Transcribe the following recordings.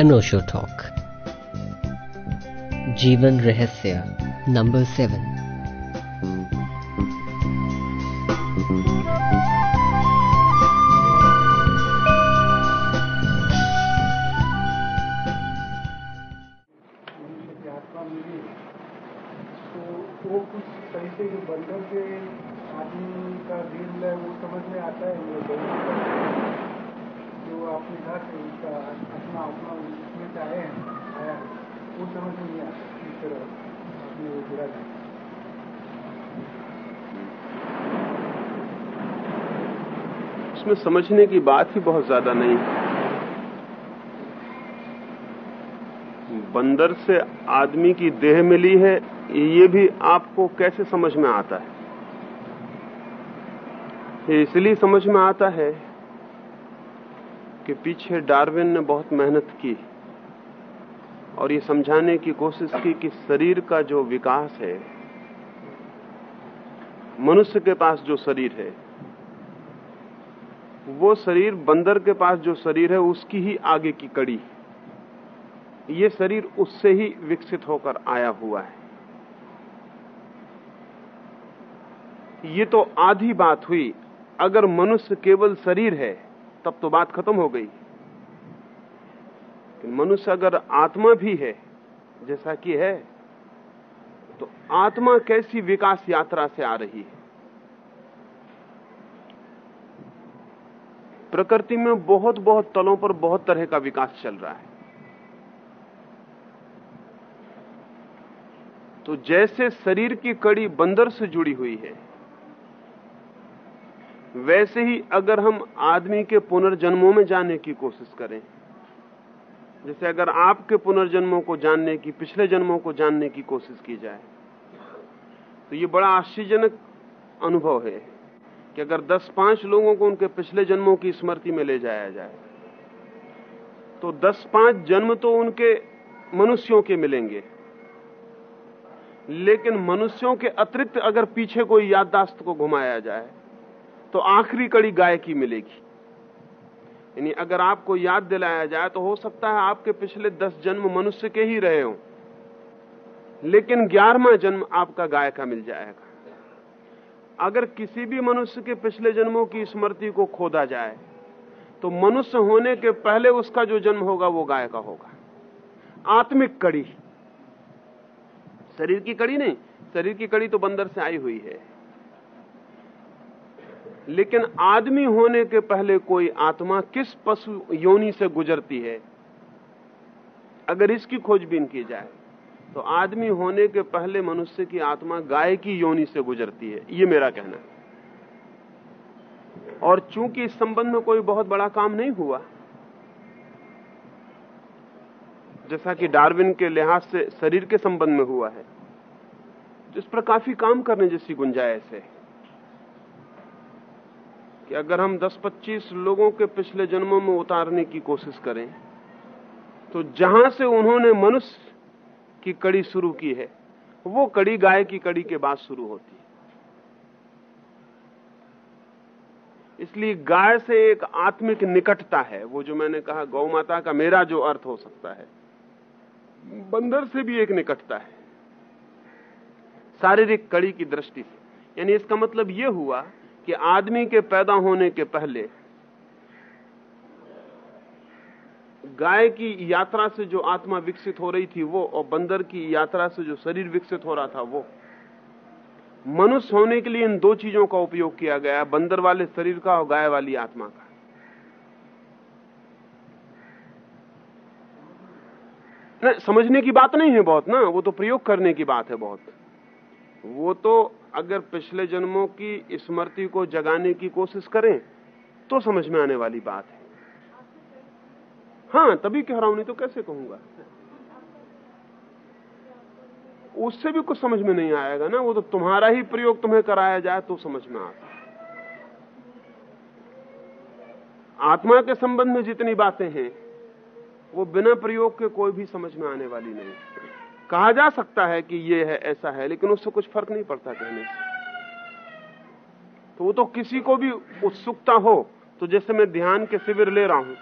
अनोशो talk जीवन रहस्य number seven समझने की बात ही बहुत ज़्यादा नहीं। बंदर से आदमी की देह मिली है, ये भी आपको कैसे समझ में आता है? ये इसलिए समझ में आता है कि पीछे डार्विन ने बहुत मेहनत की और ये समझाने की कोशिश की कि शरीर का जो विकास है, मनुष्य के पास जो शरीर है वो शरीर बंदर के पास जो शरीर है, उसकी ही आगे की कड़ी ये शरीर उससे ही विकसित होकर आया हुआ है। ये तो आधी बात हुई। अगर मनुष्य केवल शरीर है, तब तो बात खत्म हो गई। मनुष्य अगर आत्मा भी है, जैसा कि है तो आत्मा कैसी विकास यात्रा से आ रही है? प्रकृति में बहुत बहुत तलों पर बहुत तरह का विकास चल रहा है। तो जैसे शरीर की कड़ी बंदर से जुड़ी हुई है, वैसे ही अगर हम आदमी के पुनर्जन्मों में जाने की कोशिश करें, जैसे अगर आपके पुनर्जन्मों को जानने की, पिछले जन्मों को जानने की कोशिश की जाए तो ये बड़ा आश्चर्यजनक अनुभव है। कि अगर 10-5 लोगों को उनके पिछले जन्मों की स्मृति में ले जाया जाए तो 10-5 जन्म तो उनके मनुष्यों के मिलेंगे। लेकिन मनुष्यों के अतिरिक्त अगर पीछे कोई याददाश्त को घुमाया जाए तो आखिरी कड़ी गाय की मिलेगी। यानी अगर आपको याद दिलाया जाए तो हो सकता है आपके पिछले दस जन्म मनुष्य के ही रहे हो, लेकिन ग्यारहवा जन्म आपका गाय का मिल जाएगा। अगर किसी भी मनुष्य के पिछले जन्मों की स्मृति को खोदा जाए तो मनुष्य होने के पहले उसका जो जन्म होगा, वो गाय का होगा। आत्मिक कड़ी। शरीर की कड़ी नहीं, शरीर की कड़ी तो बंदर से आई हुई है। लेकिन आदमी होने के पहले कोई आत्मा किस पशु योनि से गुजरती है, अगर इसकी खोजबीन की जाए तो आदमी होने के पहले मनुष्य की आत्मा गाय की योनि से गुजरती है, ये मेरा कहना है। और चूँकि इस संबंध में कोई बहुत बड़ा काम नहीं हुआ, जैसा कि डार्विन के लिहाज से शरीर के संबंध में हुआ है जिस पर काफ़ी काम करने जैसी गुंजाइश है कि अगर हम 10-25 लोगों के पिछले जन्मों में उतारने की कोशिश करें तो जहाँ से उन्होंने मनुष्य की कड़ी शुरू की है, वो कड़ी गाय की कड़ी के बाद शुरू होती है। इसलिए गाय से एक आत्मिक निकटता है, वो जो मैंने कहा, गौ माता का मेरा जो अर्थ हो सकता है, बंदर से भी एक निकटता है। शारीरिक कड़ी की दृष्टि से। यानी इसका मतलब यह हुआ कि आदमी के पैदा होने के पहले गाय की यात्रा से जो आत्मा विकसित हो रही थी वो और बंदर की यात्रा से जो शरीर विकसित हो रहा था वो। मनुष्य होने के लिए इन दो चीज़ों का उपयोग किया गया बंदर वाले शरीर का और गाय वाली आत्मा का। न, समझने की बात नहीं है बहुत ना वो तो प्रयोग करने की बात है बहुत। वो तो अगर पिछले जन्मों की स्मृति को जगाने की कोशिश करें तो समझ में आने वाली बात है। हाँ तभी कह रहा हूँ, नहीं तो कैसे कहूँगा? उससे भी कुछ समझ में नहीं आएगा ना, वो तो तुम्हारा ही प्रयोग तुम्हें कराया जाए तो समझ में आता आत्मा के संबंध में जितनी बातें हैं, वो बिना प्रयोग के कोई भी समझ में आने वाली नहीं। कहा जा सकता है कि ये है, ऐसा है, लेकिन उससे कुछ फ़र्क नहीं पड़ता कहने से। तो वो तो किसी को भी उत्सुकता हो तो जैसे मैं ध्यान के शिविर ले रहा हूँ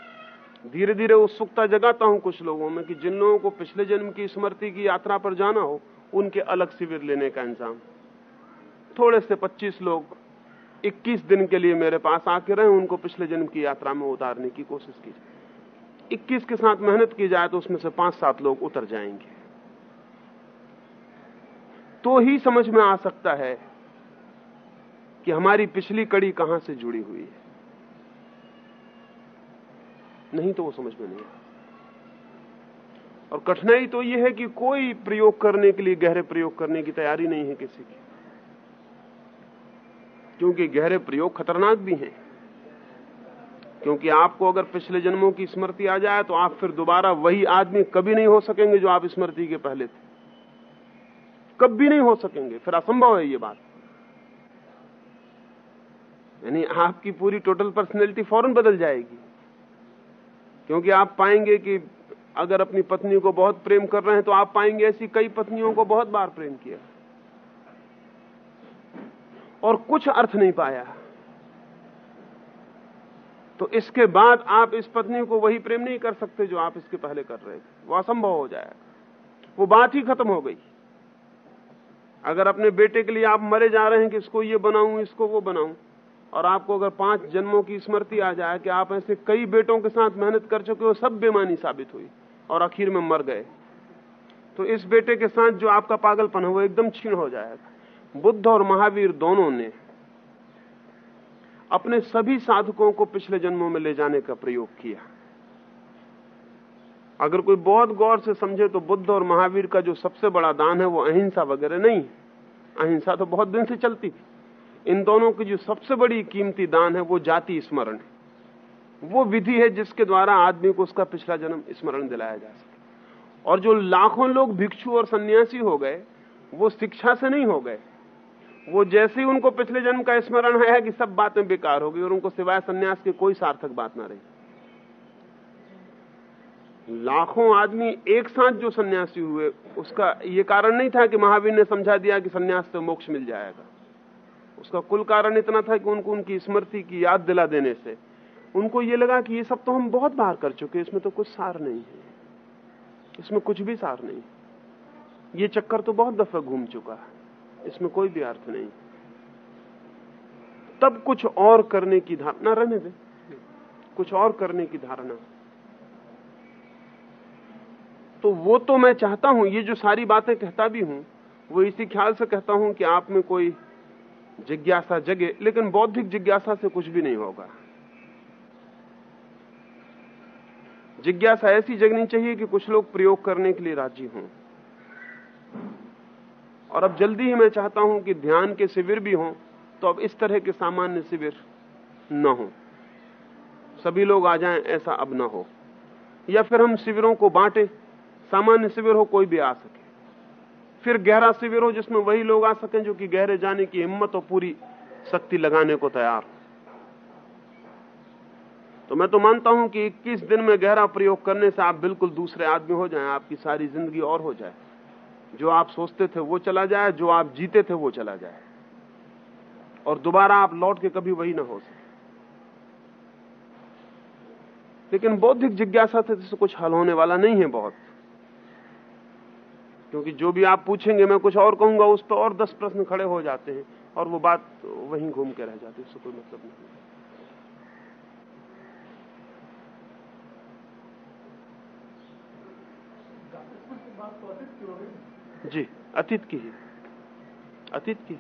धीरे धीरे उत्सुकता जगाता हूँ कुछ लोगों में कि जिन लोगों को पिछले जन्म की स्मृति की यात्रा पर जाना हो, उनके अलग शिविर लेने का इंतज़ाम। थोड़े से 25 लोग 21 दिन के लिए मेरे पास आके रहे, उनको पिछले जन्म की यात्रा में उतारने की कोशिश की जाए 21 के साथ मेहनत की जाए तो उसमें से पाँच सात लोग उतर जाएँगे। तो ही समझ में आ सकता है कि हमारी पिछली कड़ी कहाँ से जुड़ी हुई है। नहीं तो वो समझ में नहीं आता और कठिनाई तो यह है कि कोई प्रयोग करने के लिए, गहरे प्रयोग करने की तैयारी नहीं है किसी की। क्योंकि गहरे प्रयोग खतरनाक भी हैं। क्योंकि आपको अगर पिछले जन्मों की स्मृति आ जाए तो आप फिर दोबारा वही आदमी कभी नहीं हो सकेंगे जो आप स्मृति के पहले थे। कभी नहीं हो सकेंगे। फिर असंभव है ये बात। यानी आपकी पूरी टोटल पर्सनैलिटी फ़ौरन बदल जाएगी। क्योंकि आप पाएँगे कि अगर अपनी पत्नी को बहुत प्रेम कर रहे हैं तो आप पाएँगे ऐसी कई पत्नियों को बहुत बार प्रेम किया। और कुछ अर्थ नहीं पाया। तो इसके बाद आप इस पत्नी को वही प्रेम नहीं कर सकते जो आप इसके पहले कर रहे थे। वो असंभव हो जाएगा। वो बात ही खत्म हो गई। अगर अपने बेटे के लिए आप मरे जा रहे हैं कि इसको ये बनाऊँ, इसको वो बनाऊँ और आपको अगर पाँच जन्मों की स्मृति आ जाए कि आप ऐसे कई बेटों के साथ मेहनत कर चुके हो, सब बेमानी साबित हुई और आखिर में मर गए। तो इस बेटे के साथ जो आपका पागलपन है, वो एकदम छीण हो जाएगा। बुद्ध और महावीर दोनों ने अपने सभी साधकों को पिछले जन्मों में ले जाने का प्रयोग किया। अगर कोई बहुत गौर से समझे तो बुद्ध और महावीर का जो सबसे बड़ा दान है, वो अहिंसा वगैरह नहीं अहिंसा तो बहुत दिन से चलती थी। इन दोनों की जो सबसे बड़ी कीमती दान है, वो जाति स्मरण है। वो विधि है जिसके द्वारा आदमी को उसका पिछला जन्म स्मरण दिलाया जा सके। और जो लाखों लोग भिक्षु और सन्यासी हो गए, वो शिक्षा से नहीं हो गए। वो जैसे ही उनको पिछले जन्म का स्मरण है कि सब बातें बेकार हो गई और उनको सिवाय सन्यास की कोई सार्थक बात ना रही। लाखों आदमी एक साथ जो सन्यासी हुए, उसका ये कारण नहीं था कि महावीर ने समझा दिया कि सन्यास से मोक्ष मिल जाएगा। उसका कुल कारण इतना था कि उनको उनकी स्मृति की याद दिला देने से। उनको ये लगा कि ये सब तो हम बहुत बार कर चुके इसमें तो कुछ सार नहीं है। इसमें कुछ भी सार नहीं ये चक्कर तो बहुत दफ़ा घूम चुका है। इसमें कोई भी अर्थ नहीं। तब कुछ और करने की धारणा रहने दे। कुछ और करने की धारणा। तो वो तो मैं चाहता हूँ, ये जो सारी बातें कहता भी हूँ, वो इसी ख्याल से कहता हूँ कि आप में कोई जिज्ञासा जगे, लेकिन बौद्धिक जिज्ञासा से कुछ भी नहीं होगा। जिज्ञासा ऐसी जगनी चाहिए कि कुछ लोग प्रयोग करने के लिए राज़ी हों। और अब जल्दी ही मैं चाहता हूँ कि ध्यान के शिविर भी हों तो अब इस तरह के सामान्य शिविर न हो। सभी लोग आ जाएँ, ऐसा अब न हो। या फिर हम शिविरों को बांटे, सामान्य शिविर हो, कोई भी आ सके। फिर गहरा शिविर हो जिसमें वही लोग आ सकें जो कि गहरे जाने की हिम्मत और पूरी शक्ति लगाने को तैयार। तो मैं तो मानता हूँ कि 21 दिन में गहरा प्रयोग करने से आप बिल्कुल दूसरे आदमी हो जाएँ, आपकी सारी ज़िंदगी और हो जाए। जो आप सोचते थे वो चला जाए, जो आप जीते थे वो चला जाए। और दोबारा आप लौट के कभी वही ना हो सके। लेकिन बौद्धिक जिज्ञासा से कुछ हल होने वाला नहीं है बहुत। क्योंकि जो भी आप पूछेंगे, मैं कुछ और कहूँगा, उस पर और दस प्रश्न खड़े हो जाते हैं और वो बात वहीं घूम के रह जाती है, उससे कोई मतलब नहीं जी, अतीत की ही। अतीत की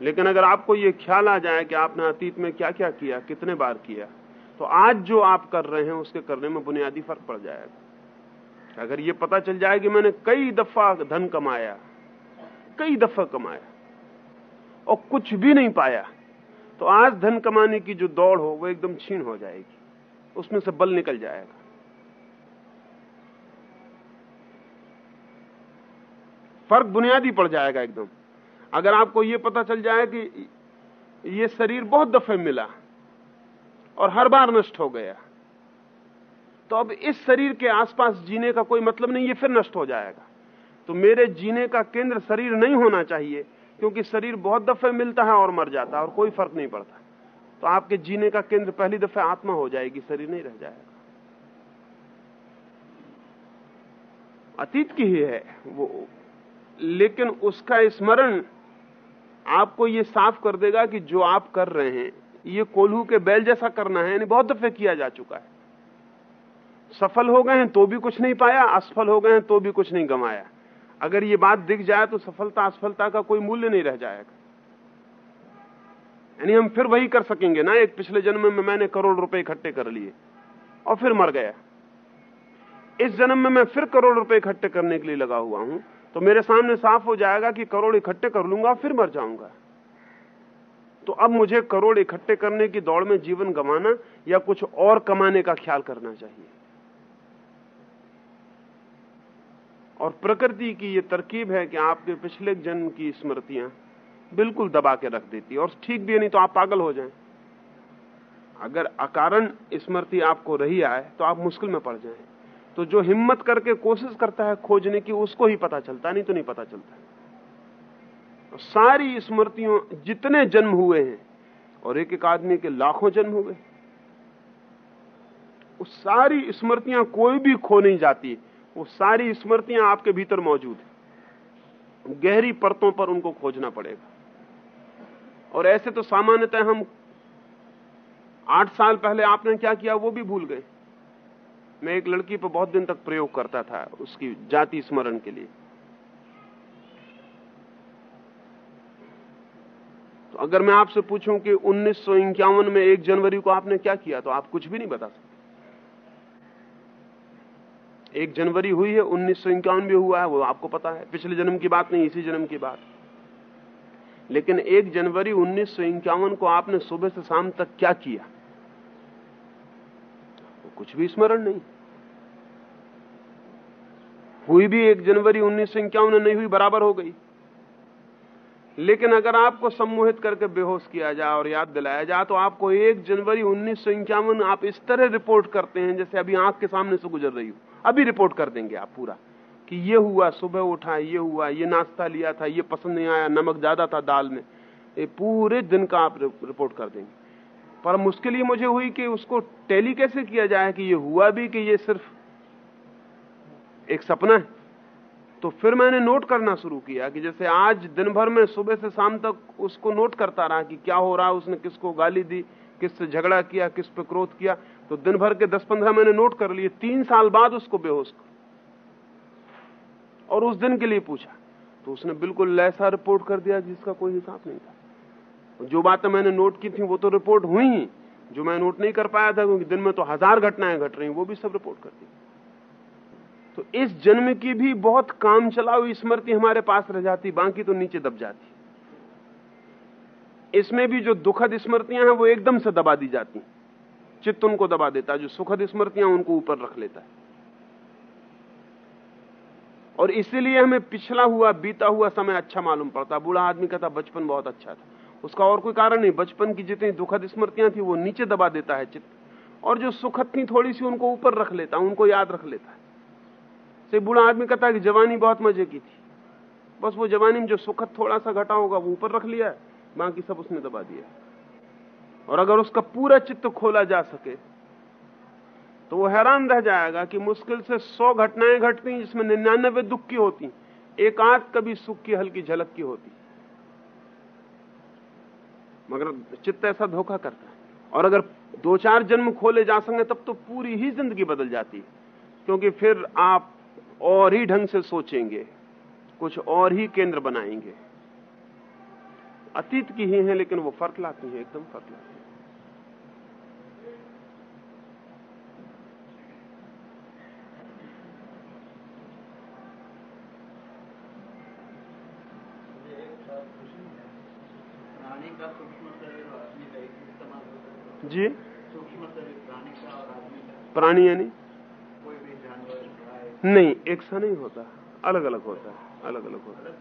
लेकिन अगर आपको ये ख्याल आ जाए कि आपने अतीत में क्या क्या किया, कितने बार किया तो आज जो आप कर रहे हैं, उसके करने में बुनियादी फ़र्क पड़ जाएगा। अगर ये पता चल जाए कि मैंने कई दफ़ा धन कमाया, कई दफ़ा कमाया, और कुछ भी नहीं पाया तो आज धन कमाने की जो दौड़ हो, वो एकदम छीन हो जाएगी। उसमें से बल निकल जाएगा। फ़र्क बुनियादी पड़ जाएगा एकदम। अगर आपको यह पता चल जाए कि ये शरीर बहुत दफे मिला और हर बार नष्ट हो गया तो अब इस शरीर के आसपास जीने का कोई मतलब नहीं, ये फिर नष्ट हो जाएगा। तो मेरे जीने का केंद्र शरीर नहीं होना चाहिए, क्योंकि शरीर बहुत दफे मिलता है और मर जाता है, और कोई फ़र्क नहीं पड़ता। तो आपके जीने का केंद्र पहली दफे आत्मा हो जाएगी, शरीर नहीं रह जाएगा। अतीत की ही है वो, लेकिन उसका स्मरण आपको ये साफ़ कर देगा कि जो आप कर रहे हैं, ये कोल्हू के बैल जैसा करना है, यानी बहुत दफे किया जा चुका है। सफल हो गए हैं तो भी कुछ नहीं पाया, असफल हो गए हैं तो भी कुछ नहीं गंवाया। अगर ये बात दिख जाए तो सफलता, असफलता का कोई मूल्य नहीं रह जाएगा। यानी हम फिर वही कर सकेंगे ना, एक पिछले जन्म में मैंने करोड़ रुपए इकट्ठे कर लिए और फिर मर गया। इस जन्म में मैं फिर करोड़ रुपए इकट्ठे करने के लिए लगा हुआ हूँ तो मेरे सामने साफ़ हो जाएगा कि करोड़ इकट्ठे कर लूँगा, फिर मर जाऊँगा। तो अब मुझे करोड़ इकट्ठे करने की दौड़ में जीवन गंवाना या कुछ और कमाने का ख्याल करना चाहिए। और प्रकृति की यह तरकीब है कि आपके पिछले जन्म की स्मृतियाँ बिल्कुल दबा के रख देती है और ठीक भी नहीं तो आप पागल हो जाएँ। अगर अकारण स्मृति आपको रही आए तो आप मुश्किल में पड़ जाएँ। तो जो हिम्मत करके कोशिश करता है खोजने की, उसको ही पता चलता नहीं तो नहीं पता चलता। तो सारी स्मृतियों जितने जन्म हुए हैं, और एक एक आदमी के लाखों जन्म हुए वो सारी स्मृतियाँ कोई भी खो नहीं जाती। वो सारी स्मृतियाँ आपके भीतर मौजूद है। गहरी परतों पर उनको खोजना पड़ेगा। और ऐसे तो सामान्यतः हम आठ साल पहले आपने क्या किया वो भी भूल गए। मैं एक लड़की पर बहुत दिन तक प्रयोग करता था उसकी जाति स्मरण के लिए। तो अगर मैं आपसे पूछूँ कि उन्नीस सौ इक्यावन में एक जनवरी को आपने क्या किया तो आप कुछ भी नहीं बता सकते। एक जनवरी हुई है, उन्नीस सौ भी हुआ है, वो आपको पता है। पिछले जन्म की बात नहीं, इसी जन्म की बात। लेकिन एक जनवरी उन्नीस सौ इक्यावन को आपने सुबह से शाम तक क्या किया? कुछ भी स्मरण नहीं। हुई भी एक जनवरी उन्नीस नहीं हुई, बराबर हो गई। लेकिन अगर आपको सम्मोहित करके बेहोश किया जाए और याद दिलाया जाए तो आपको एक जनवरी उन्नीस आप इस तरह रिपोर्ट करते हैं जैसे अभी आँख के सामने से गुजर रही हो। अभी रिपोर्ट कर देंगे आप पूरा कि ये हुआ, सुबह उठा, ये हुआ, ये नाश्ता लिया था, ये पसंद नहीं आया, नमक ज़्यादा था दाल में। ये पूरे दिन का आप रिपोर्ट कर देंगे। पर मुश्किल ये मुझे हुई कि उसको टैली कैसे किया जाए कि ये हुआ भी कि ये सिर्फ़ एक सपना है? तो फिर मैंने नोट करना शुरू किया कि जैसे आज दिन भर में सुबह से शाम तक उसको नोट करता रहा कि क्या हो रहा है उसने किसको गाली दी, किससे झगड़ा किया, किस पे क्रोध किया। तो दिन भर के दस पंद्रह मैंने नोट कर लिए, तीन साल बाद उसको बेहोश कर और उस दिन के लिए पूछा। तो उसने बिल्कुल ऐसा रिपोर्ट कर दिया जिसका कोई हिसाब नहीं था। जो बातें मैंने नोट की थी वो तो रिपोर्ट हुई जो मैं नोट नहीं कर पाया था, क्योंकि दिन में तो हज़ार घटनाएँ घट रही वो भी सब रिपोर्ट कर दी। तो इस जन्म की भी बहुत काम चलाऊ स्मृति हमारे पास रह जाती, बाकी तो नीचे दब जाती। इसमें भी जो दुखद स्मृतियाँ हैं, वो एकदम से दबा दी जाती। चित्त उनको दबा देता है, जो सुखद स्मृतियाँ उनको ऊपर रख लेता है। और इसीलिए हमें पिछला हुआ, बीता हुआ समय अच्छा मालूम पड़ता। बूढ़ा आदमी कहता, बचपन बहुत अच्छा था। उसका और कोई कारण नहीं, बचपन की जितनी दुखद स्मृतियाँ थी, वो नीचे दबा देता है चित्त। और जो सुखद थी, थोड़ी सी उनको ऊपर रख लेता, उनको याद रख लेता है। से बूढ़ा आदमी कहता है कि जवानी बहुत मज़े की थी। बस वो जवानी में जो सुखद थोड़ा सा घटा होगा वो ऊपर रख लिया बाकी सब उसने दबा दिया और अगर उसका पूरा चित्त खोला जा सके तो वो हैरान रह जाएगा कि मुश्किल से सौ घटनाएँ घटती जिसमें निन्यानबे दुख की होती एक आध कभी सुख की, हल्की झलक की होती मगर चित्त ऐसा धोखा करता है। और अगर दो चार जन्म खोले जा सके, तब तो पूरी ही ज़िंदगी बदल जाती है। क्योंकि फिर आप और ही ढंग से सोचेंगे कुछ और ही केंद्र बनाएँगे। अतीत की ही है लेकिन वो फ़र्क लाती है एकदम फ़र्क लाती है। जी? प्राणी यानी? नहीं, एक सा नहीं होता अलग अलग होता है अलग अलग होता है।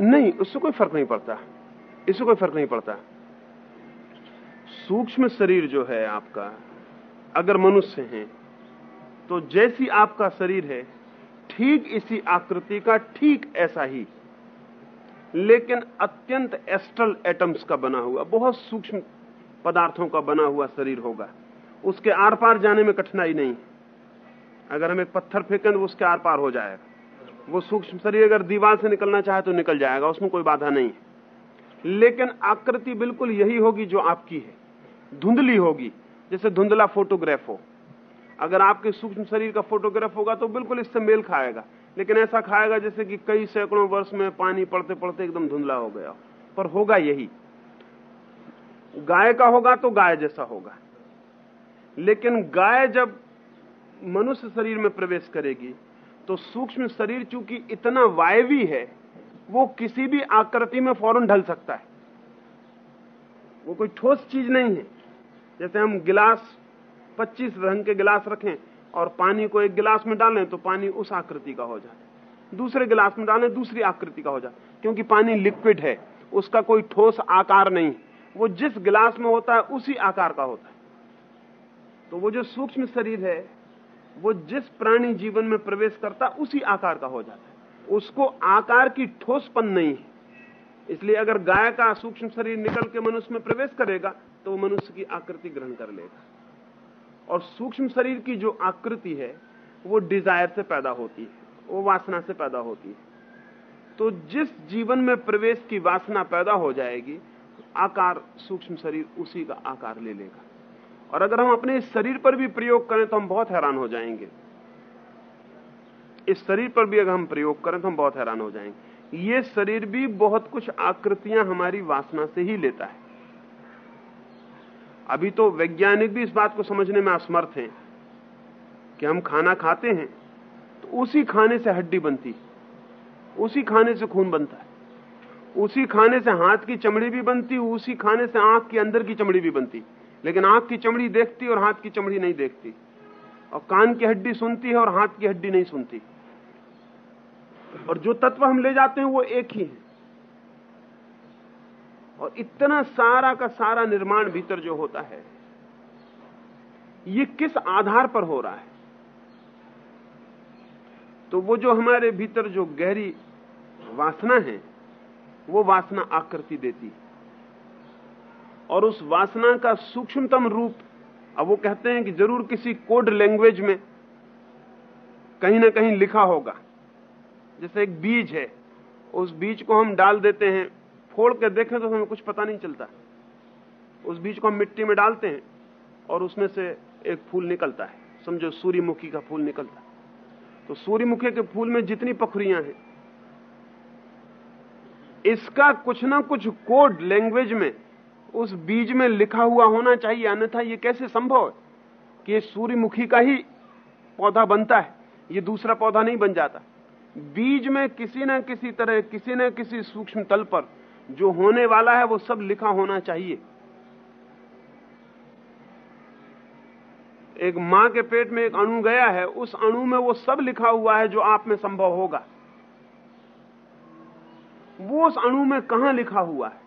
नहीं, उससे कोई फ़र्क नहीं पड़ता। इससे कोई फ़र्क नहीं पड़ता। सूक्ष्म शरीर जो है आपका, अगर मनुष्य है तो जैसी आपका शरीर है, ठीक इसी आकृति का ठीक ऐसा ही। लेकिन अत्यंत एस्ट्रल एटम्स का बना हुआ, बहुत सूक्ष्म पदार्थों का बना हुआ शरीर होगा। उसके आर पार जाने में कठिनाई नहीं। अगर हम एक पत्थर फेंकें तो उसके आर पार हो जाएगा। वो सूक्ष्म शरीर अगर दीवार से निकलना चाहे तो निकल जाएगा, उसमें कोई बाधा नहीं है। लेकिन आकृति बिल्कुल यही होगी जो आपकी है। धुंधली होगी, जैसे धुंधला फोटोग्राफ हो। अगर आपके सूक्ष्म शरीर का फोटोग्राफ होगा तो बिल्कुल इससे मेल खाएगा। लेकिन ऐसा खाएगा जैसे कि कई सैकड़ों वर्ष में पानी पड़ते पड़ते एकदम धुंधला हो गया पर होगा यही। गाय का होगा तो गाय जैसा होगा। लेकिन गाय जब मनुष्य शरीर में प्रवेश करेगी तो सूक्ष्म शरीर चूँकि इतना वायवी है, वो किसी भी आकृति में फ़ौरन ढल सकता है। वो कोई ठोस चीज़ नहीं है। जैसे हम गिलास 25 रंग के गिलास रखें और पानी को एक गिलास में डालें तो पानी उस आकृति का हो जाए दूसरे गिलास में डालें, दूसरी आकृति का हो जाए क्योंकि पानी लिक्विड है, उसका कोई ठोस आकार नहीं वो जिस गिलास में होता है, उसी आकार का होता है। तो वो जो सूक्ष्म शरीर है, वो जिस प्राणी जीवन में प्रवेश करता उसी आकार का हो जाता है। उसको आकार की ठोसपन नहीं है। इसलिए अगर गाय का सूक्ष्म शरीर निकल के मनुष्य में प्रवेश करेगा तो वो मनुष्य की आकृति ग्रहण कर लेगा। और सूक्ष्म शरीर की जो आकृति है, वो डिज़ायर से पैदा होती है, वो वासना से पैदा होती है। तो जिस जीवन में प्रवेश की वासना पैदा हो जाएगी आकार, सूक्ष्म शरीर उसी का आकार ले लेगा। और अगर हम अपने शरीर पर भी प्रयोग करें तो हम बहुत हैरान हो जाएँगे। इस शरीर पर भी अगर हम प्रयोग करें तो हम बहुत हैरान हो जाएँगे। ये शरीर भी बहुत कुछ आकृतियाँ हमारी वासना से ही लेता है। अभी तो वैज्ञानिक भी इस बात को समझने में असमर्थ हैं कि हम खाना खाते हैं तो उसी खाने से हड्डी बनती उसी खाने से खून बनता है। उसी खाने से हाथ की चमड़ी भी बनती, उसी खाने से आँख के अंदर की चमड़ी भी बनती। लेकिन आँख की चमड़ी देखती और हाथ की चमड़ी नहीं देखती। और कान की हड्डी सुनती है और हाथ की हड्डी नहीं सुनती। और जो तत्व हम ले जाते हैं वो एक ही है। और इतना सारा का सारा निर्माण भीतर जो होता है, ये किस आधार पर हो रहा है? तो वो जो हमारे भीतर जो गहरी वासना है वो वासना आकृति देती है। और उस वासना का सूक्ष्मतम रूप, अब वो कहते हैं कि ज़रूर किसी कोड लैंग्वेज में कहीं ना कहीं लिखा होगा। जैसे एक बीज है, उस बीज को हम डाल देते हैं, फोड़ के देखें तो हमें कुछ पता नहीं चलता। उस बीज को हम मिट्टी में डालते हैं और उसमें से एक फूल निकलता है। समझो सूर्यमुखी का फूल निकलता है। तो सूर्यमुखी के फूल में जितनी पखरियाँ हैं इसका कुछ ना कुछ कोड लैंग्वेज में, उस बीज में लिखा हुआ होना चाहिए। अन्यथा ये कैसे संभव है कि ये सूर्यमुखी का ही पौधा बनता है? ये दूसरा पौधा नहीं बन जाता। बीज में किसी न किसी तरह, किसी न किसी सूक्ष्म तल पर जो होने वाला है, वो सब लिखा होना चाहिए। एक माँ के पेट में एक अणु गया है, उस अणु में वो सब लिखा हुआ है जो आप में संभव होगा। वो उस अणु में कहाँ लिखा हुआ है?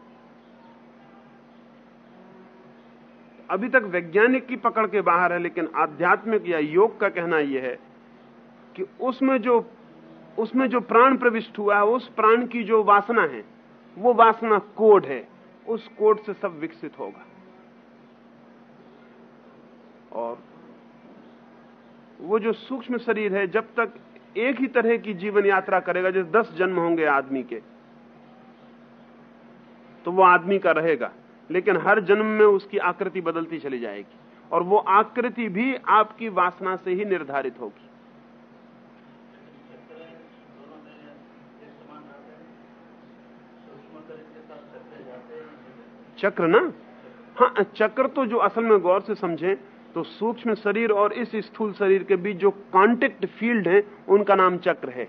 अभी तक वैज्ञानिक की पकड़ के बाहर है, लेकिन आध्यात्मिक या योग का कहना यह है कि उसमें जो उसमें जो प्राण प्रविष्ट हुआ है, उस प्राण की जो वासना है, वो वासना कोड है। उस कोड से सब विकसित होगा। और वो जो सूक्ष्म शरीर है, जब तक एक ही तरह की जीवन यात्रा करेगा, जैसे दस जन्म होंगे आदमी के तो वो आदमी का रहेगा। लेकिन हर जन्म में उसकी आकृति बदलती चली जाएगी। और वो आकृति भी आपकी वासना से ही निर्धारित होगी। चक्र ना? हाँ चक्र तो जो असल में गौर से समझें तो सूक्ष्म शरीर और इस स्थूल शरीर के बीच जो कांटेक्ट फ़ील्ड है, उनका नाम चक्र है।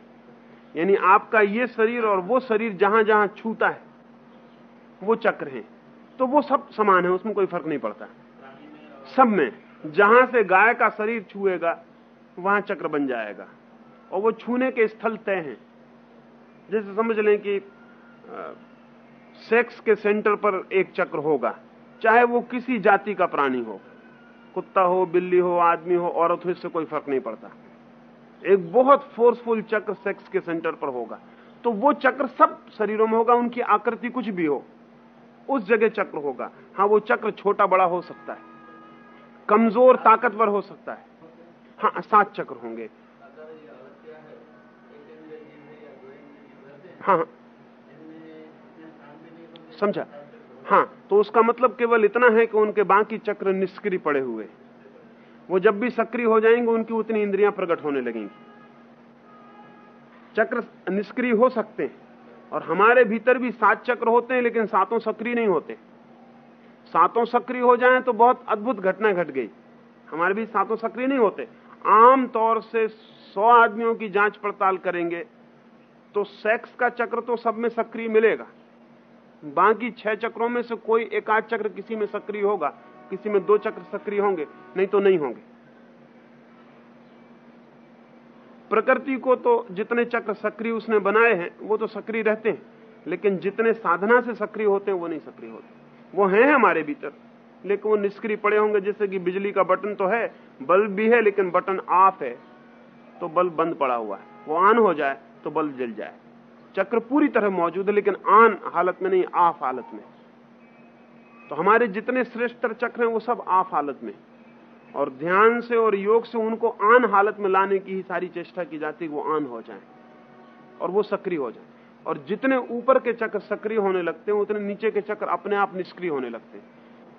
यानी आपका ये शरीर और वो शरीर जहाँ जहाँ छूता है वो चक्र है। तो वो सब समान है, उसमें कोई फ़र्क नहीं पड़ता। सब में, जहाँ से गाय का शरीर छुएगा, वहाँ चक्र बन जाएगा। और वो छूने के स्थल तय हैं। जैसे समझ लें कि सेक्स के सेंटर पर एक चक्र होगा, चाहे वो किसी जाति का प्राणी हो। कुत्ता हो, बिल्ली हो, आदमी हो, औरत हो, इससे कोई फ़र्क नहीं पड़ता। एक बहुत फोर्सफुल चक्र सेक्स के सेंटर पर होगा। तो वो चक्र सब शरीरों में होगा, उनकी आकृति कुछ भी हो। उस जगह चक्र होगा। हाँ वो चक्र छोटा बड़ा हो सकता है। कमज़ोर ताकतवर हो सकता है। हाँ सात चक्र होंगे। हाँ, हाँ। समझा? हाँ तो उसका मतलब केवल इतना है कि उनके बाकी चक्र निष्क्रिय पड़े हुए। वो जब भी सक्रिय हो जाएँगे उनकी उतनी इंद्रियाँ प्रकट होने लगेंगी। चक्र निष्क्रिय हो सकते हैं। और हमारे भीतर भी सात चक्र होते हैं, लेकिन सातों सक्रिय नहीं होते। सातों सक्रिय हो जाएँ तो बहुत अद्भुत घटना घट गई। हमारे भी सातों सक्रिय नहीं होते। आम तौर से सौ आदमियों की जाँच पड़ताल करेंगे तो सेक्स का चक्र तो सब में सक्रिय मिलेगा। बाकी छह चक्रों में से कोई एक आध चक्र किसी में सक्रिय होगा, किसी में दो चक्र सक्रिय होंगे, नहीं तो नहीं होंगे। प्रकृति को तो जितने चक्र सक्रिय उसने बनाए हैं, वो तो सक्रिय रहते हैं। लेकिन जितने साधना से सक्रिय होते हैं, वो नहीं सक्रिय होते। वो हैं हमारे भीतर, लेकिन वो निष्क्रिय पड़े होंगे। जैसे कि बिजली का बटन तो है, बल्ब भी है, लेकिन बटन ऑफ़ है तो बल्ब बंद पड़ा हुआ है। वो ऑन हो जाए तो बल्ब जल जाए। चक्र पूरी तरह मौजूद है, लेकिन ऑन हालत में नहीं, ऑफ़ हालत में। तो हमारे जितने श्रेष्ठ चक्र हैं, वो सब ऑफ़ हालत में और ध्यान से और योग से उनको आन हालत में लाने की ही सारी चेष्टा की जाती है वो आन हो जाए और वो सक्रिय हो जाए। और जितने ऊपर के चक्र सक्रिय होने लगते हैं, उतने नीचे के चक्र अपने आप निष्क्रिय होने लगते हैं।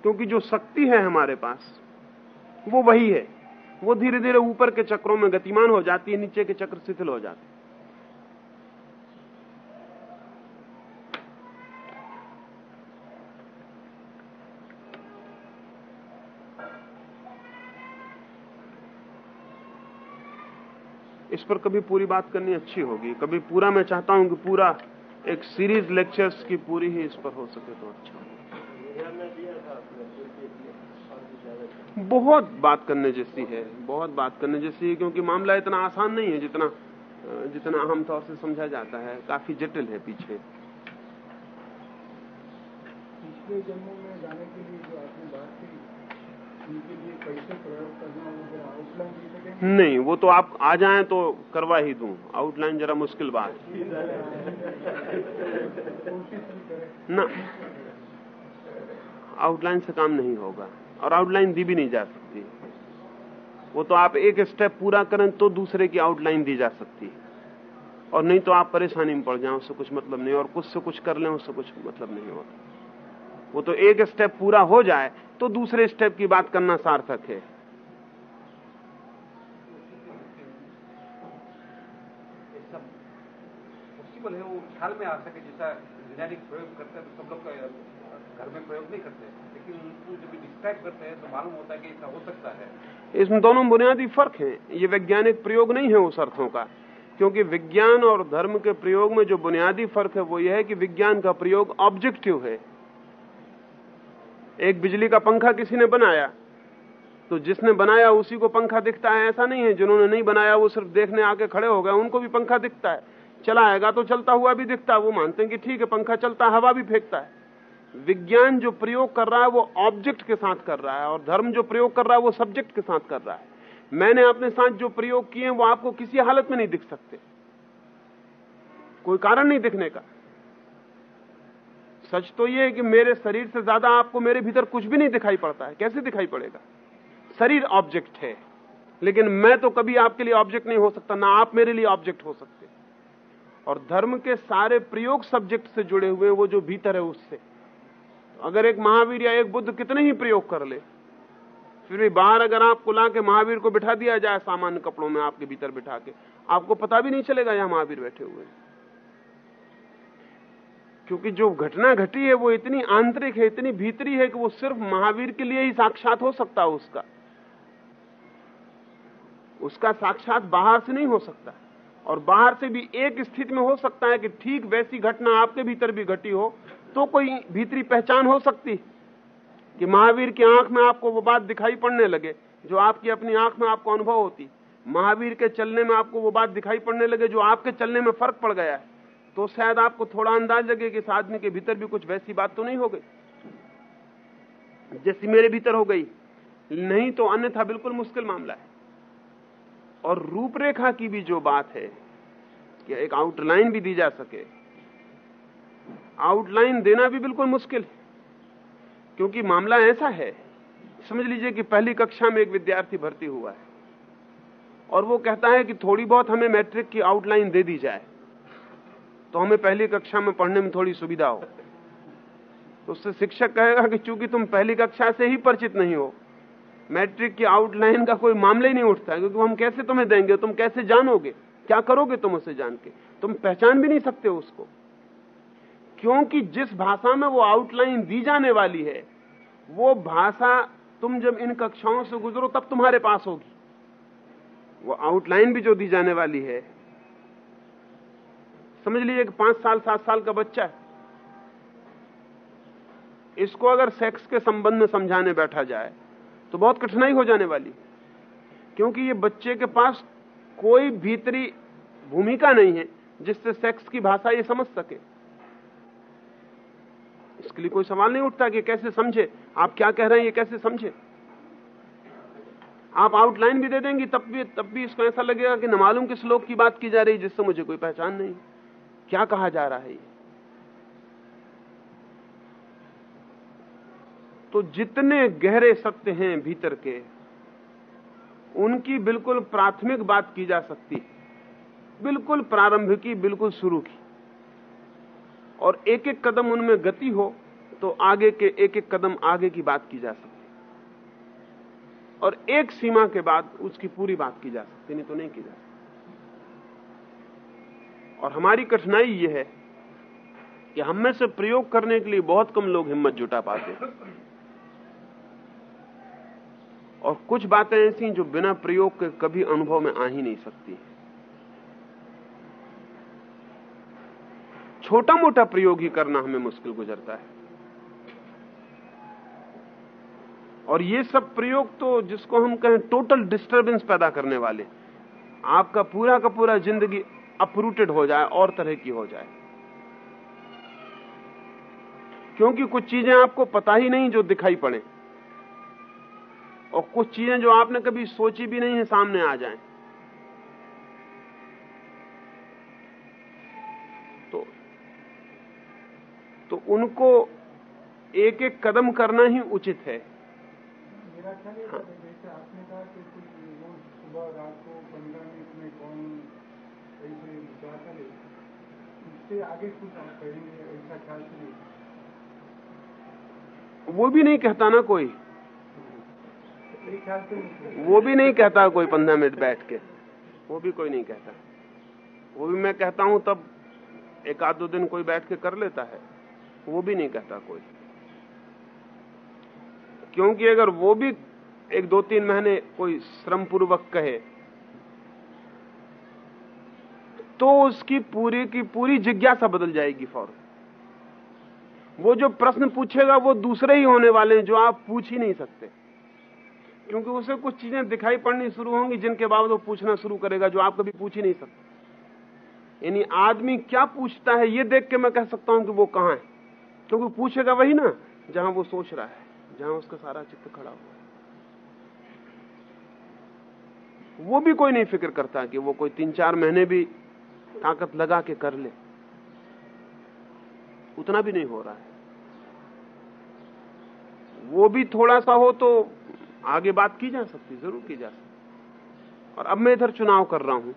क्योंकि जो शक्ति है हमारे पास, वो वही है। वो धीरे धीरे ऊपर के चक्रों में गतिमान हो जाती है, नीचे के चक्र शिथिल हो जाते हैं। पर कभी पूरी बात करनी अच्छी होगी। कभी पूरा मैं चाहता हूँ कि पूरा एक सीरीज़ लेक्चर्स की पूरी ही इस पर हो सके तो अच्छा बहुत बात करने जैसी है, बहुत बात करने जैसी है, क्योंकि मामला इतना आसान नहीं है जितना जितना आमतौर से समझा जाता है। काफ़ी जटिल है पीछे। पिछले जन्मों में जाने के लिए जो आपने बात की नहीं वो तो आप आ जाएँ तो करवा ही दूँ। आउटलाइन जरा मुश्किल बात। ना। आउटलाइन से काम नहीं होगा। और आउटलाइन दी भी नहीं जा सकती। वो तो आप एक स्टेप पूरा करें तो दूसरे की आउटलाइन दी जा सकती है। और नहीं तो आप परेशानी में पड़ जाए उससे कुछ मतलब नहीं। और कुछ से कुछ कर लें उससे कुछ मतलब नहीं होता। वो तो एक स्टेप पूरा हो जाए तो दूसरे स्टेप की बात करना सार्थक है। पॉसिबल है वो ख्याल में आ सके जैसा वैज्ञानिक प्रयोग करते हैं तो सब लोग घर में प्रयोग नहीं करते। लेकिन उनको जब डिस्क्राइब करते हैं तो मालूम होता है कि ऐसा हो सकता है। इसमें दोनों बुनियादी फ़र्क है। ये वैज्ञानिक प्रयोग नहीं है उस अर्थों का क्योंकि विज्ञान और धर्म के प्रयोग में जो बुनियादी फ़र्क है वो यह है कि विज्ञान का प्रयोग ऑब्जेक्टिव है। एक बिजली का पंखा किसी ने बनाया। तो जिसने बनाया उसी को पंखा दिखता है, ऐसा नहीं है, जिन्होंने नहीं बनाया वो सिर्फ़ देखने आके खड़े हो गए, उनको भी पंखा दिखता है। चलाएगा तो चलता हुआ भी दिखता है, वो मानते हैं कि ठीक है, पंखा चलता है, हवा भी फेंकता है। विज्ञान जो प्रयोग कर रहा है, वो ऑब्जेक्ट के साथ कर रहा है, और धर्म जो प्रयोग कर रहा है, वो सब्जेक्ट के साथ कर रहा है। मैंने अपने साथ जो प्रयोग किए वो आपको किसी हालत में नहीं दिख सकते। कोई कारण नहीं दिखने का। सच तो यह है कि मेरे शरीर से ज़्यादा आपको मेरे भीतर कुछ भी नहीं दिखाई पड़ता है। कैसे दिखाई पड़ेगा? शरीर ऑब्जेक्ट है। लेकिन मैं तो कभी आपके लिए ऑब्जेक्ट नहीं हो सकता, ना आप मेरे लिए ऑब्जेक्ट हो सकते। और धर्म के सारे प्रयोग सब्जेक्ट से जुड़े हुए वो जो भीतर है उससे। अगर एक महावीर या एक बुद्ध कितने ही प्रयोग कर ले, फिर भी बाहर अगर आपको ला के महावीर को बिठा दिया जाए सामान्य कपड़ों में आपके भीतर बिठा के, आपको पता भी नहीं चलेगा यहाँ महावीर बैठे हुए क्योंकि जो घटना घटी है वो इतनी आंतरिक है, इतनी भीतरी है कि वो सिर्फ़ महावीर के लिए ही साक्षात हो सकता है उसका। उसका साक्षात बाहर से नहीं हो सकता। और बाहर से भी एक स्थिति में हो सकता है कि ठीक वैसी घटना आपके भीतर भी घटी हो तो कोई भीतरी पहचान हो सकती कि महावीर की आँख में आपको वो बात दिखाई पड़ने लगे, जो आपकी अपनी आँख में आपको अनुभव होती। महावीर के चलने में आपको वो बात दिखाई पड़ने लगे, जो आपके चलने में फ़र्क पड़ गया है। तो शायद आपको थोड़ा अंदाज लगे कि इस आदमी के भीतर भी कुछ वैसी बात तो नहीं हो गई। जैसी मेरे भीतर हो गई। नहीं तो अन्यथा बिल्कुल मुश्किल मामला है। और रूपरेखा की भी जो बात है, कि एक आउटलाइन भी दी जा सके, आउटलाइन देना भी बिल्कुल मुश्किल है। क्योंकि मामला ऐसा है, समझ लीजिए कि पहली कक्षा में एक विद्यार्थी भर्ती हुआ है, और वो कहता है कि थोड़ी बहुत हमें मैट्रिक की आउटलाइन दे दी जाए। तो हमें पहली कक्षा में पढ़ने में थोड़ी सुविधा हो। तो उससे शिक्षक कहेगा कि चूँकि तुम पहली कक्षा से ही परिचित नहीं हो, मैट्रिक की आउटलाइन का कोई मामला ही नहीं उठता क्योंकि हम कैसे तुम्हें देंगे, तुम कैसे जानोगे, क्या करोगे तुम उसे जान के? तुम पहचान भी नहीं सकते उसको। क्योंकि जिस भाषा में वो आउटलाइन दी जाने वाली है, वो भाषा तुम जब इन कक्षाओं से गुजरो, तब तुम्हारे पास होगी। वो आउटलाइन भी जो दी जाने वाली है समझ लीजिए कि पाँच साल, सात साल का बच्चा है। इसको अगर सेक्स के संबंध में समझाने बैठा जाए तो बहुत कठिनाई हो जाने वाली। क्योंकि ये बच्चे के पास कोई भीतरी भूमिका नहीं है, जिससे सेक्स की भाषा ये समझ सके। इसके लिए कोई सवाल नहीं उठता कि कैसे समझे? आप क्या कह रहे हैं, ये कैसे समझे? आप आउटलाइन भी दे देंगी, तब भी तब भी इसको ऐसा लगेगा कि न मालूम किस की बात की जा रही है, जिससे मुझे कोई पहचान नहीं। क्या कहा जा रहा है तो जितने गहरे सत्य हैं भीतर के, उनकी बिल्कुल प्राथमिक बात की जा सकती है। बिल्कुल प्रारंभ की बिल्कुल शुरू की। और एक एक कदम उनमें गति हो तो आगे के एक एक कदम आगे की बात की जा सकती और एक सीमा के बाद उसकी पूरी बात की जा सकती नहीं तो नहीं की जा सकती। और हमारी कठिनाई यह है कि हम में से प्रयोग करने के लिए बहुत कम लोग हिम्मत जुटा पाते हैं। और कुछ बातें ऐसी जो बिना प्रयोग के कभी अनुभव में आ ही नहीं सकती। छोटा मोटा प्रयोग ही करना हमें मुश्किल गुजरता है। और ये सब प्रयोग तो जिसको हम कहें टोटल डिस्टरबेंस पैदा करने वाले आपका पूरा का पूरा ज़िंदगी अपरूटेड हो जाए और तरह की हो जाए। क्योंकि कुछ चीज़ें आपको पता ही नहीं जो दिखाई पड़े। और कुछ चीज़ें जो आपने कभी सोची भी नहीं है सामने आ जाएँ। तो तो उनको एक एक कदम करना ही उचित है। मेरा ख्याल है आपने कहा कि कुछ रोज सुबह रात को पंद्रह मिनट में कौन इससे आगे कुछ आप करेंगे ऐसा ख्याल से नहीं वो भी नहीं कहता ना कोई। वो भी नहीं कहता कोई पंद्रह मिनट बैठ के। वो भी कोई नहीं कहता। वो भी मैं कहता हूँ तब एक आध दो दिन कोई बैठ के कर लेता है। वो भी नहीं कहता कोई। क्योंकि अगर वो भी एक दो तीन महीने कोई श्रम पूर्वक कहे तो उसकी पूरी की पूरी जिज्ञासा बदल जाएगी फ़ौरन। वो जो प्रश्न पूछेगा, वो दूसरे ही होने वाले हैं, जो आप पूछ ही नहीं सकते। क्योंकि उसे कुछ चीज़ें दिखाई पड़नी शुरू होंगी, जिनके बाबत वो पूछना शुरू करेगा, जो आप कभी पूछ ही नहीं सकते। यानी आदमी क्या पूछता है, ये देख के मैं कह सकता हूँ कि वो कहाँ है। क्योंकि पूछेगा वही ना, जहाँ वो सोच रहा है, जहाँ उसका सारा चित्त खड़ा हुआ है। वो भी कोई नहीं फ़िक्र करता कि वो कोई तीन चार महीने भी ताकत लगा के कर ले। उतना भी नहीं हो रहा है। वो भी थोड़ा सा हो तो आगे बात की जा सकती, ज़रूर की जा सकती। और अब मैं इधर चुनाव कर रहा हूँ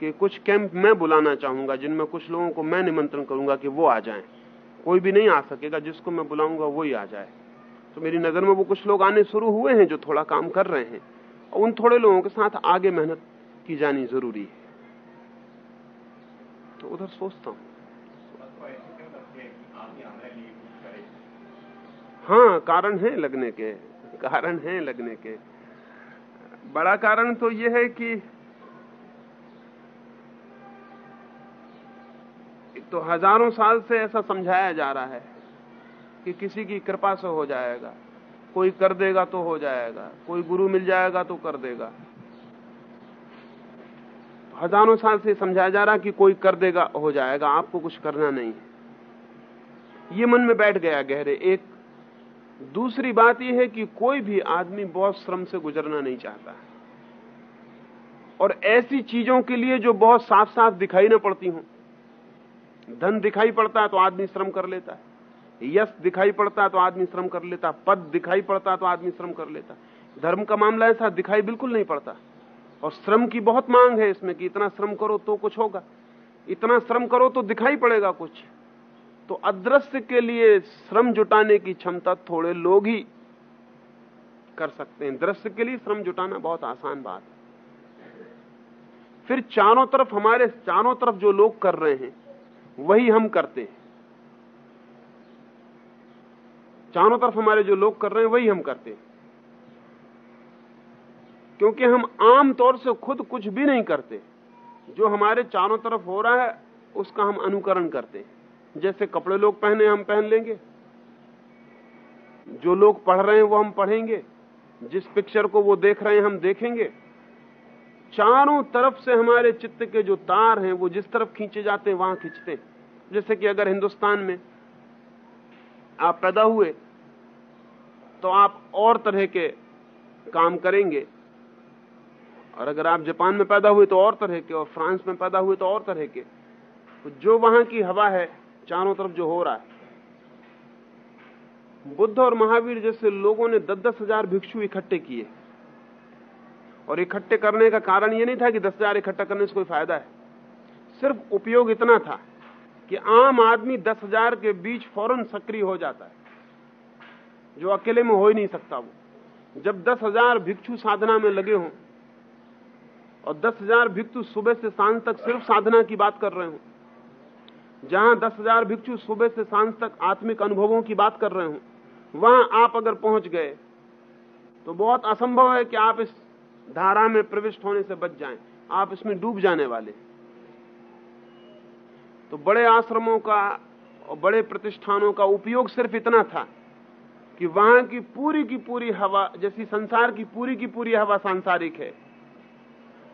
कि कुछ कैंप मैं बुलाना चाहूँगा, जिनमें कुछ लोगों को मैं निमंत्रण करूँगा कि वो आ जाएँ। कोई भी नहीं आ सकेगा, जिसको मैं बुलाऊँगा वो ही आ जाए। तो मेरी नज़र में वो कुछ लोग आने शुरू हुए हैं जो थोड़ा काम कर रहे हैं। और उन थोड़े लोगों के साथ आगे मेहनत की जानी ज़रूरी है। तो उधर सोचता हूँ। हाँ कारण है लगने के, कारण है लगने के। बड़ा कारण तो यह है कि तो हज़ारों साल से ऐसा समझाया जा रहा है कि किसी की कृपा से हो जाएगा। कोई कर देगा तो हो जाएगा। कोई गुरु मिल जाएगा तो कर देगा। हज़ारों साल से समझाया जा रहा कि कोई कर देगा, हो जाएगा, आपको कुछ करना नहीं है। ये मन में बैठ गया गहरे। एक दूसरी बात यह है कि कोई भी आदमी बहुत श्रम से गुजरना नहीं चाहता और ऐसी चीज़ों के लिए जो बहुत साफ़ साफ़ दिखाई ना पड़ती हों। धन दिखाई पड़ता है तो आदमी श्रम कर लेता है। यश दिखाई पड़ता है तो आदमी श्रम कर लेता। पद दिखाई पड़ता है तो आदमी श्रम कर लेता। धर्म का मामला ऐसा दिखाई बिल्कुल नहीं पड़ता। और श्रम की बहुत मांग है इसमें कि इतना श्रम करो तो कुछ होगा। इतना श्रम करो तो दिखाई पड़ेगा कुछ। तो अदृश्य के लिए श्रम जुटाने की क्षमता थोड़े लोग ही कर सकते हैं। दृश्य के लिए श्रम जुटाना बहुत आसान बात है। फिर चारों तरफ़ हमारे, चारों तरफ़ जो लोग कर रहे हैं, वही हम करते हैं। चारों तरफ़ हमारे जो लोग कर रहे हैं, वही हम करते हैं। क्योंकि हम आम तौर से खुद कुछ भी नहीं करते। जो हमारे चारों तरफ़ हो रहा है, उसका हम अनुकरण करते हैं। जैसे कपड़े लोग पहने, हम पहन लेंगे। जो लोग पढ़ रहे हैं, वो हम पढ़ेंगे। जिस पिक्चर को वो देख रहे हैं, हम देखेंगे। चारों तरफ़ से हमारे चित्त के जो तार हैं, वो जिस तरफ़ खींचे जाते हैं, वहाँ खींचते हैं। जैसे कि अगर हिंदुस्तान में आप पैदा हुए तो आप और तरह के काम करेंगे। और अगर आप जापान में पैदा हुए तो और तरह के, और फ्रांस में पैदा हुए तो और तरह के। तो जो वहाँ की हवा है, चारों तरफ़ जो हो रहा है। बुद्ध और महावीर जैसे लोगों ने दस दस हज़ार भिक्षु इकट्ठे किए। और इकट्ठे करने का कारण यह नहीं था कि दस हज़ार इकट्ठा करने से कोई फ़ायदा है। सिर्फ़ उपयोग इतना था कि आम आदमी दस हज़ार के बीच फ़ौरन सक्रिय हो जाता है। जो अकेले में हो ही नहीं सकता वो। जब दस हज़ार भिक्षु साधना में लगे हों और दस हज़ार भिक्षु सुबह से साँझ तक सिर्फ़ साधना की बात कर रहे हो। जहाँ दस हज़ार भिक्षु सुबह से साँझ तक आत्मिक अनुभवों की बात कर रहे हो, वहाँ आप अगर पहुँच गए तो बहुत असंभव है कि आप इस धारा में प्रविष्ट होने से बच जाएँ। आप इसमें डूब जाने वाले तो बड़े आश्रमों का और बड़े प्रतिष्ठानों का उपयोग सिर्फ़ इतना था कि वहाँ की पूरी की पूरी हवा, जैसी संसार की पूरी की पूरी हवा सांसारिक है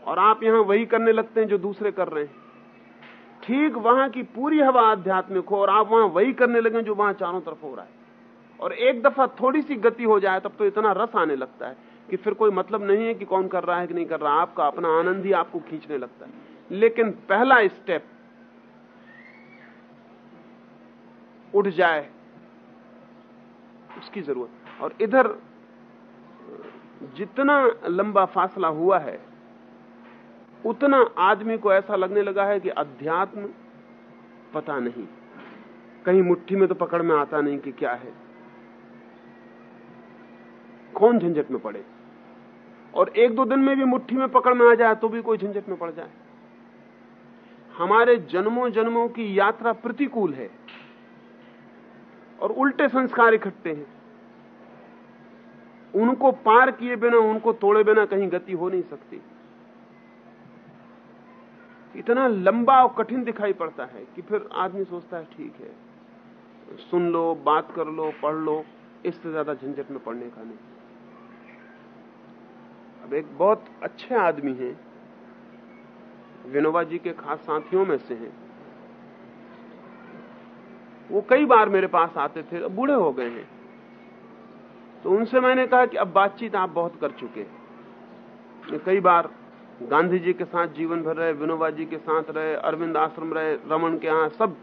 और आप यहाँ वही करने लगते हैं जो दूसरे कर रहे हैं। ठीक वहाँ की पूरी हवा आध्यात्मिक हो और आप वहाँ वही करने लगे जो वहाँ चारों तरफ़ हो रहा है। और एक दफ़ा थोड़ी सी गति हो जाए तब तो इतना रस आने लगता है कि फिर कोई मतलब नहीं है कि कौन कर रहा है कि नहीं कर रहा। आपका अपना आनंद ही आपको खींचने लगता है। लेकिन पहला स्टेप उठ जाए, उसकी ज़रूरत। और इधर जितना लंबा फासला हुआ है उतना आदमी को ऐसा लगने लगा है कि अध्यात्म पता नहीं। कहीं मुट्ठी में तो पकड़ में आता नहीं कि क्या है। कौन झंझट में पड़े? और एक दो दिन में भी मुट्ठी में पकड़ में आ जाए तो भी कोई झंझट में पड़ जाए। हमारे जन्मों जन्मों की यात्रा प्रतिकूल है और उल्टे संस्कार इकट्ठे हैं। उनको पार किए बिना, उनको तोड़े बिना कहीं गति हो नहीं सकती। इतना लंबा और कठिन दिखाई पड़ता है कि फिर आदमी सोचता है, ठीक है, सुन लो, बात कर लो, पढ़ लो, इससे ज़्यादा झंझट में पड़ने का नहीं। अब एक बहुत अच्छे आदमी हैं, विनोबा जी के खास साथियों में से हैं। वो कई बार मेरे पास आते थे, अब बूढ़े हो गए हैं। तो उनसे मैंने कहा कि अब बातचीत आप बहुत कर चुके कई बार गांधी जी के साथ जीवन भर रहे, विनोबा जी के साथ रहे, अरविंद आश्रम रहे, रमन के यहाँ सब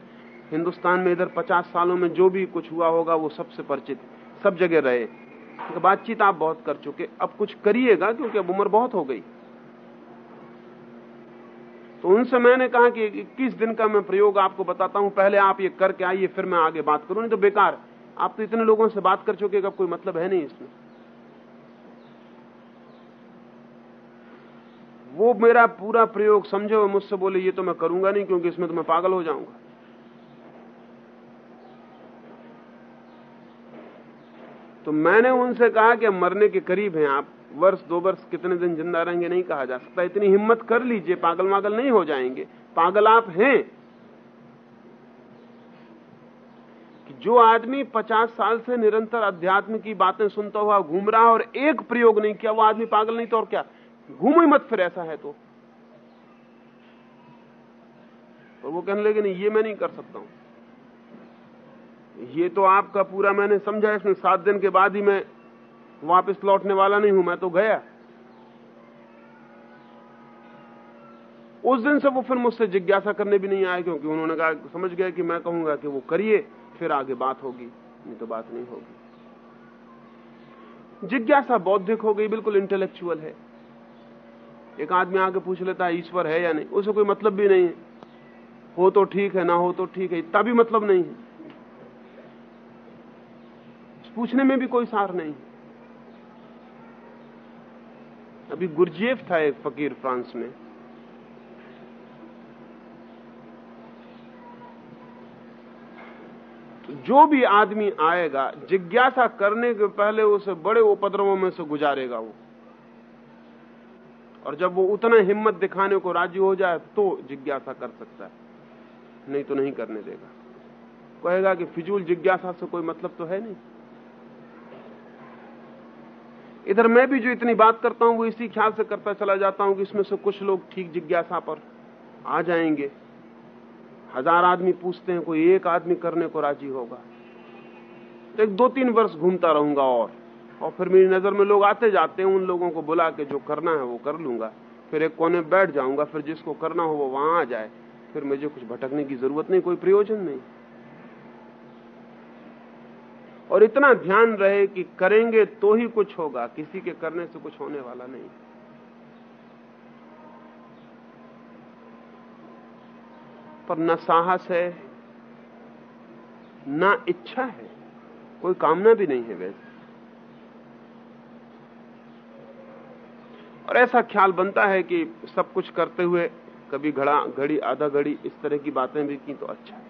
हिंदुस्तान में इधर पचास सालों में जो भी कुछ हुआ होगा वो सबसे परिचित, सब जगह रहे। तो बातचीत आप बहुत कर चुके, अब कुछ करिएगा क्योंकि अब उम्र बहुत हो गई। तो उनसे मैंने कहा कि 21 दिन का मैं प्रयोग आपको बताता हूँ, पहले आप ये करके आइए, फिर मैं आगे बात करूँ, नहीं तो बेकार। आप तो इतने लोगों से बात कर चुके अब कोई मतलब है नहीं इसमें। वो मेरा पूरा प्रयोग समझो, मुझसे बोले, ये तो मैं करूँगा नहीं क्योंकि इसमें तो मैं पागल हो जाऊँगा। तो मैंने उनसे कहा कि मरने के करीब हैं, आप वर्ष, दो वर्ष, कितने दिन ज़िंदा रहेंगे नहीं कहा जा सकता। इतनी हिम्मत कर लीजिए पागल मागल नहीं हो जाएँगे। पागल आप हैं। कि जो आदमी पचास साल से निरंतर अध्यात्म की बातें सुनता हुआ घूम रहा और एक प्रयोग नहीं किया, वो आदमी पागल नहीं तो और क्या? घूमो ही मत फिर, ऐसा है तो। और वो कहने लगे, नहीं, ये मैं नहीं कर सकता हूँ। ये तो आपका पूरा मैंने समझा, इसमें सात दिन के बाद ही मैं वापस लौटने वाला नहीं हूँ, मैं तो गया। उस दिन से वो फिर मुझसे जिज्ञासा करने भी नहीं आए, क्योंकि उन्होंने कहा, समझ गया कि मैं कहूँगा कि वो करिए, फिर आगे बात होगी, नहीं तो बात नहीं होगी। जिज्ञासा बौद्धिक हो गई, बिल्कुल इंटेलेक्चुअल है। एक आदमी आके पूछ लेता है, ईश्वर है या नहीं? उसे कोई मतलब भी नहीं है। हो तो ठीक है, ना हो तो ठीक है, इतना भी मतलब नहीं है। पूछने में भी कोई सार नहीं अभी गुरजेफ था एक फकीर फ्रांस में। जो भी आदमी आएगा, जिज्ञासा करने के पहले उसे बड़े उपद्रवों में से गुजारेगा वो। और जब वो उतना हिम्मत दिखाने को राज़ी हो जाए तो जिज्ञासा कर सकता है। नहीं तो नहीं करने देगा। कहेगा कि फिजूल जिज्ञासा से कोई मतलब तो है नहीं। इधर मैं भी जो इतनी बात करता हूँ, वो इसी ख्याल से करता चला जाता हूँ कि इसमें से कुछ लोग ठीक जिज्ञासा पर आ जाएँगे। हज़ार आदमी पूछते हैं, कोई एक आदमी करने को राज़ी होगा। तो एक दो तीन वर्ष घूमता रहूँगा और। और फिर मेरी नज़र में लोग आते जाते हैं उन लोगों को बुला के जो करना है वो कर लूँगा। फिर एक कोने बैठ जाऊँगा, फिर जिसको करना हो वो वहाँ आ जाए। फिर मुझे कुछ भटकने की ज़रूरत नहीं, कोई प्रयोजन नहीं। और इतना ध्यान रहे कि करेंगे तो ही कुछ होगा, किसी के करने से कुछ होने वाला नहीं। पर न साहस है, न इच्छा है, कोई कामना भी नहीं है वैसे। और ऐसा ख्याल बनता है कि सब कुछ करते हुए कभी घड़ा, घड़ी, आधा घड़ी इस तरह की बातें भी की तो अच्छा है।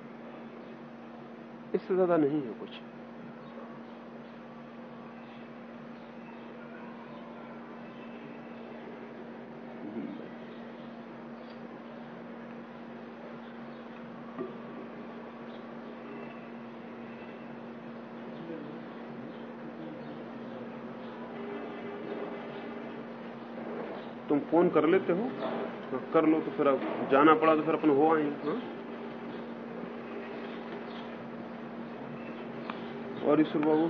इससे ज़्यादा नहीं है कुछ। तुम फ़ोन कर लेते हो तो कर लो तो फिर अब जाना पड़ा तो फिर अपन हो आए हाँ? और ईश्वर बाबू